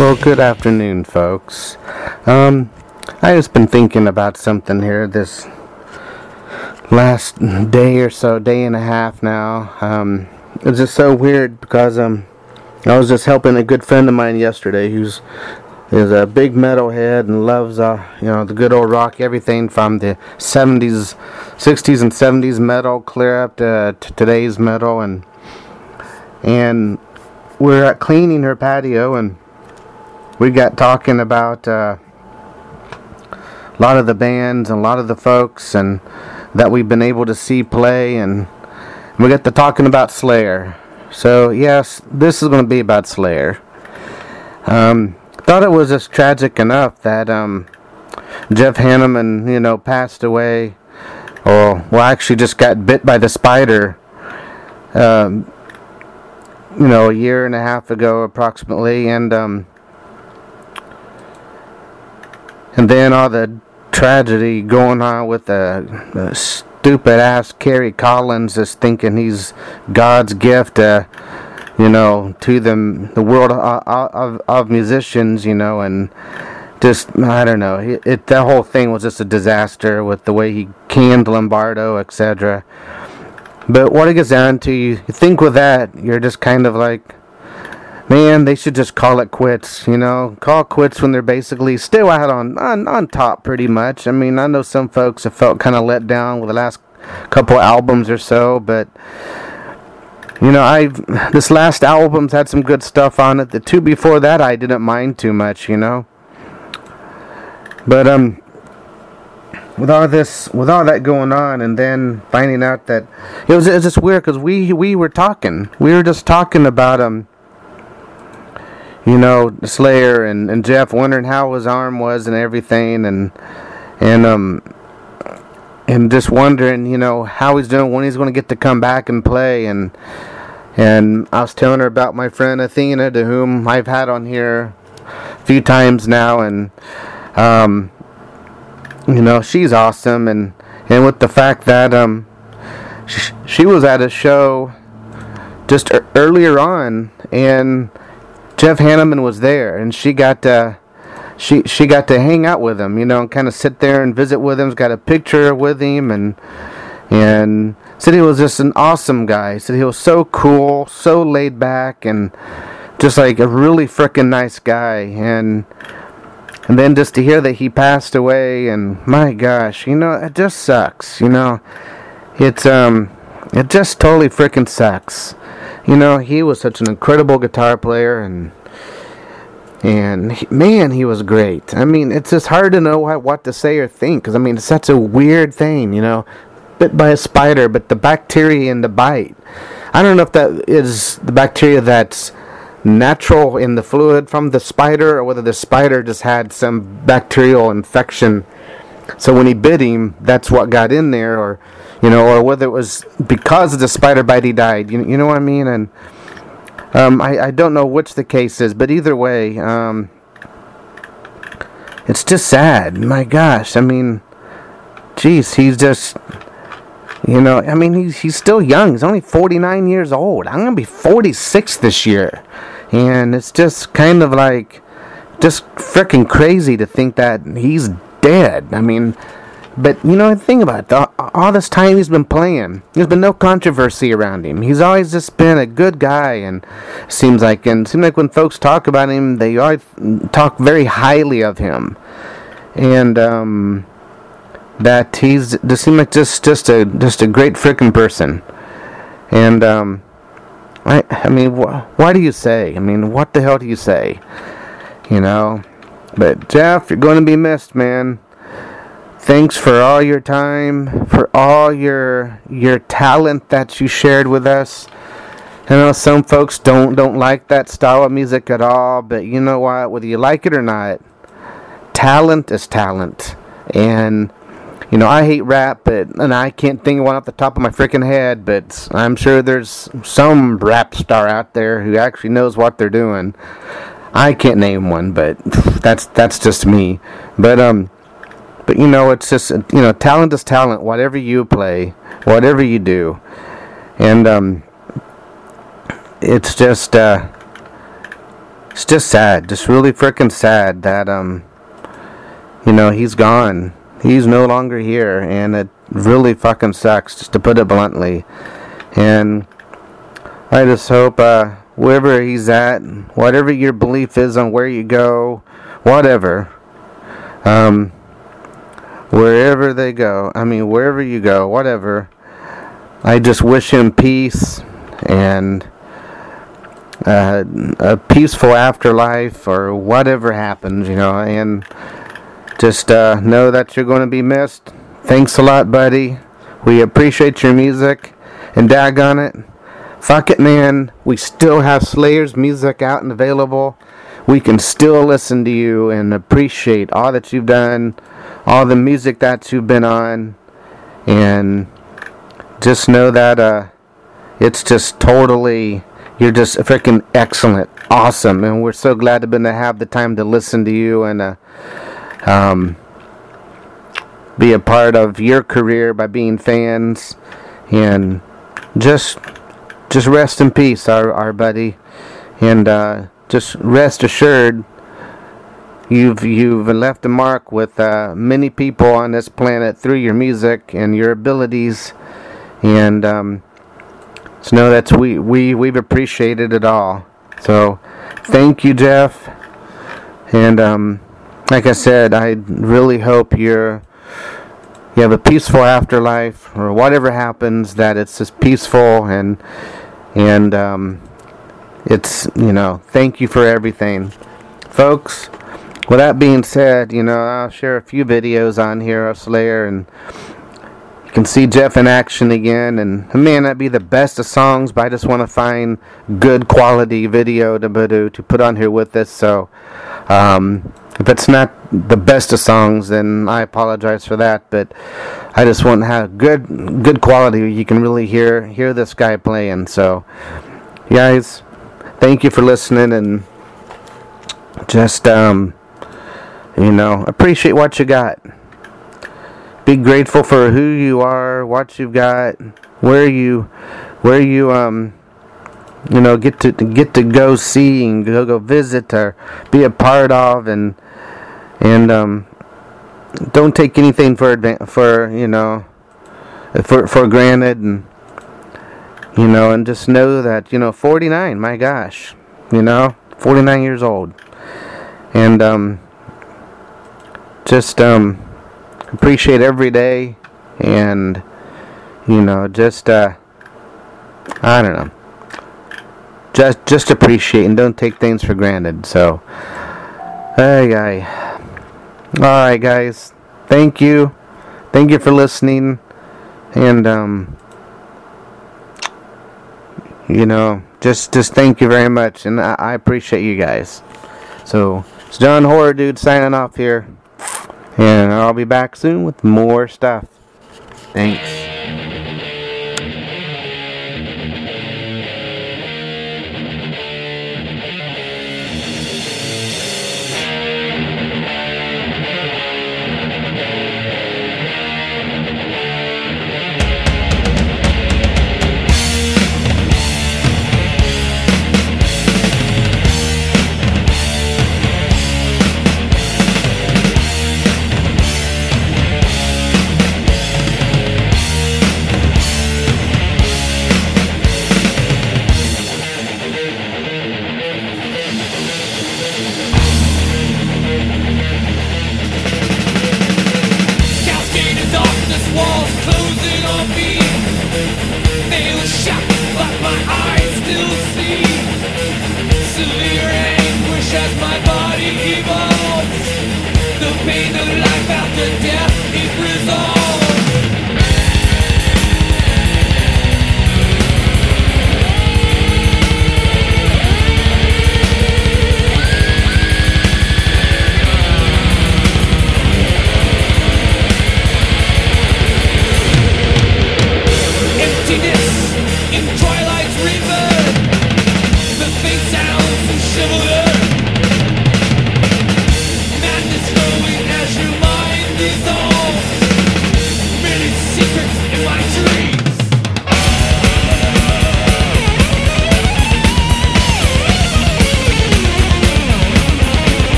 Well, good afternoon, folks. Um, I just been thinking about something here this last day or so, day and a half now. Um, it's just so weird because um, I was just helping a good friend of mine yesterday who's is a big metalhead and loves uh, you know the good old rock, everything from the 70s, 60s, and 70s metal clear up to, to today's metal, and and we're cleaning her patio and we got talking about uh, a lot of the bands and a lot of the folks and that we've been able to see play and we got to talking about Slayer. So yes, this is going to be about Slayer. Um, thought it was just tragic enough that um, Jeff Hanneman, you know, passed away, or well, actually just got bit by the spider. Um, you know, a year and a half ago, approximately, and um, and then all the tragedy going on with the, the stupid ass Kerry Collins just thinking he's God's gift, uh, you know, to the the world of, of, of musicians, you know, and just I don't know. It, it that whole thing was just a disaster with the way he canned Lombardo, etc. But what it gets down to, you think with that, you're just kind of like, man, they should just call it quits. You know, call quits when they're basically still out on on, on top, pretty much. I mean, I know some folks have felt kind of let down with the last couple albums or so, but you know, I've this last album's had some good stuff on it. The two before that, I didn't mind too much. You know, but um. With all this, with all that going on, and then finding out that it was, it was just weird because we we were talking, we were just talking about um, you know, Slayer and, and Jeff wondering how his arm was and everything and and um and just wondering, you know, how he's doing when he's gonna get to come back and play. And and I was telling her about my friend Athena to whom I've had on here a few times now. And um you know, she's awesome. And and with the fact that um she, she was at a show just earlier on. And Jeff Hanneman was there, and she got to she she got to hang out with him, you know, and kind of sit there and visit with him. Got a picture with him, and and said he was just an awesome guy. Said he was so cool, so laid back, and just like a really freaking nice guy. And and then just to hear that he passed away, and my gosh, you know, it just sucks. You know, it's um, it just totally freaking sucks. You know, he was such an incredible guitar player, and and he, man, he was great. I mean, it's just hard to know what, what to say or think because I mean, it's such a weird thing. You know, bit by a spider, but the bacteria in the bite. I don't know if that is the bacteria that's natural in the fluid from the spider or whether the spider just had some bacterial infection. So when he bit him, that's what got in there, or you know, or whether it was because of the spider bite he died. You, you know what I mean? And um, I, I don't know which the case is, but either way, um, it's just sad. My gosh, I mean, jeez, he's just, you know, I mean, he's he's still young. He's only 49 years old. I'm gonna be 46 this year, and it's just kind of like, just freaking crazy to think that he's dead. I mean, but you know, think about it. All this time he's been playing, there's been no controversy around him. He's always just been a good guy, and seems like, and seems like when folks talk about him, they always talk very highly of him, and um, that he's just seems like just just a just a great freaking person, and um, I I mean, wh- why do you say? I mean, what the hell do you say? You know, but Jeff, you're going to be missed, man thanks for all your time, for all your your talent that you shared with us. I know some folks don't don't like that style of music at all, but you know what? Whether you like it or not, talent is talent. And you know, I hate rap, but and I can't think of one off the top of my freaking head, but I'm sure there's some rap star out there who actually knows what they're doing. I can't name one, but that's that's just me. But um but you know, it's just you know, talent is talent. Whatever you play, whatever you do, and um, it's just uh, it's just sad, just really freaking sad that um, you know, he's gone. He's no longer here, and it really fucking sucks, just to put it bluntly. And I just hope uh, wherever he's at, whatever your belief is on where you go, whatever, um, wherever they go, I mean, wherever you go, whatever, I just wish him peace and uh, a peaceful afterlife or whatever happens, you know, and just uh, know that you're going to be missed. Thanks a lot, buddy. We appreciate your music, and daggone it, fuck it, man. We still have Slayer's music out and available. We can still listen to you and appreciate all that you've done, all the music that you've been on, and just know that uh, it's just totally you're just freaking excellent, awesome, and we're so glad to been to have the time to listen to you and uh, um, be a part of your career by being fans, and just just rest in peace, our our buddy, and uh, just rest assured. You've you've left a mark with uh, many people on this planet through your music and your abilities, and um, so know that we, we, we've appreciated it all. So thank you, Jeff. And um, like I said, I really hope you're you have a peaceful afterlife or whatever happens that it's just peaceful and and um, it's you know thank you for everything folks with that being said you know i'll share a few videos on here of slayer and you can see Jeff in action again, and it may not be the best of songs, but I just want to find good quality video to, to put on here with this. So, um, if it's not the best of songs, then I apologize for that. But I just want to have good, good quality. You can really hear hear this guy playing. So, guys, thank you for listening, and just um, you know, appreciate what you got. Be grateful for who you are, what you've got, where you, where you um, you know, get to get to go see and go go visit or be a part of, and and um, don't take anything for for you know, for for granted, and you know, and just know that you know, 49, my gosh, you know, 49 years old, and um, just um appreciate every day and you know just uh I don't know. Just just appreciate and don't take things for granted so. Hey guy all right guys. Thank you. Thank you for listening. And um you know just just thank you very much and I, I appreciate you guys so it's John Horror Dude signing off here and I'll be back soon with more stuff. Thanks.